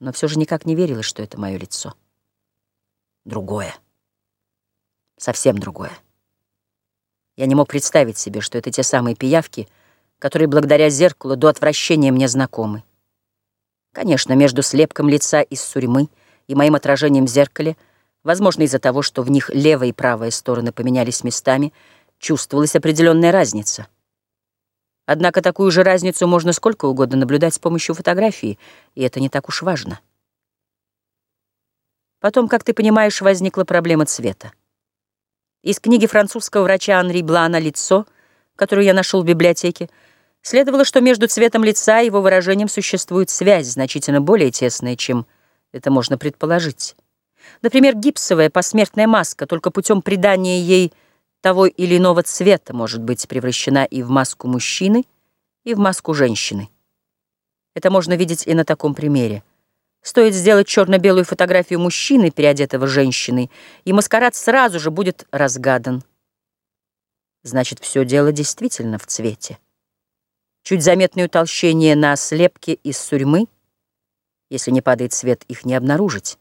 но все же никак не верилось, что это мое лицо. Другое. Совсем другое. Я не мог представить себе, что это те самые пиявки, которые благодаря зеркалу до отвращения мне знакомы. Конечно, между слепком лица из сурьмы и моим отражением в зеркале, возможно, из-за того, что в них левая и правая стороны поменялись местами, чувствовалась определенная разница. Однако такую же разницу можно сколько угодно наблюдать с помощью фотографии, и это не так уж важно. Потом, как ты понимаешь, возникла проблема цвета. Из книги французского врача Анри Блана «Лицо», которую я нашел в библиотеке, следовало, что между цветом лица и его выражением существует связь, значительно более тесная, чем это можно предположить. Например, гипсовая посмертная маска только путем придания ей того или иного цвета может быть превращена и в маску мужчины, и в маску женщины. Это можно видеть и на таком примере. Стоит сделать черно-белую фотографию мужчины, переодетого женщиной, и маскарад сразу же будет разгадан. Значит, все дело действительно в цвете. Чуть заметное утолщение на слепке из сурьмы, если не падает свет, их не обнаружить.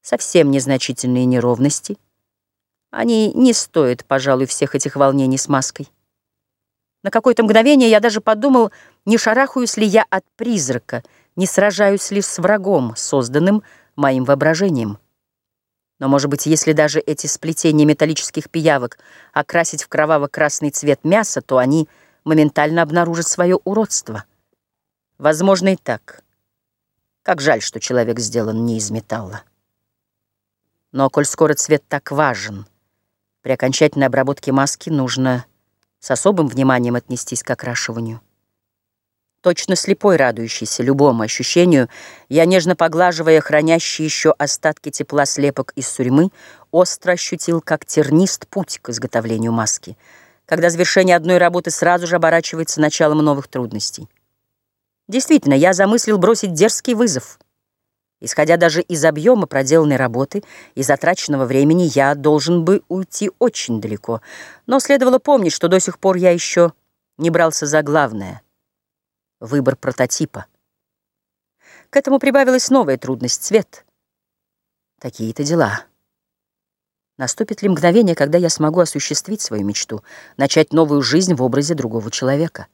Совсем незначительные неровности. Они не стоят, пожалуй, всех этих волнений с маской. На какое-то мгновение я даже подумал, не шарахаюсь ли я от призрака — не сражаюсь лишь с врагом, созданным моим воображением. Но, может быть, если даже эти сплетения металлических пиявок окрасить в кроваво-красный цвет мяса, то они моментально обнаружат свое уродство. Возможно и так. Как жаль, что человек сделан не из металла. Но, коль скоро цвет так важен, при окончательной обработке маски нужно с особым вниманием отнестись к окрашиванию. Точно слепой, радующийся любому ощущению, я, нежно поглаживая хранящие еще остатки тепла слепок из сурьмы, остро ощутил, как тернист путь к изготовлению маски, когда завершение одной работы сразу же оборачивается началом новых трудностей. Действительно, я замыслил бросить дерзкий вызов. Исходя даже из объема проделанной работы и затраченного времени, я должен бы уйти очень далеко, но следовало помнить, что до сих пор я еще не брался за главное — выбор прототипа. К этому прибавилась новая трудность — цвет. Такие-то дела. Наступит ли мгновение, когда я смогу осуществить свою мечту, начать новую жизнь в образе другого человека?